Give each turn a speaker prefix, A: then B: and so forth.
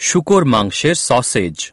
A: শূকর মাংসের সসেজ।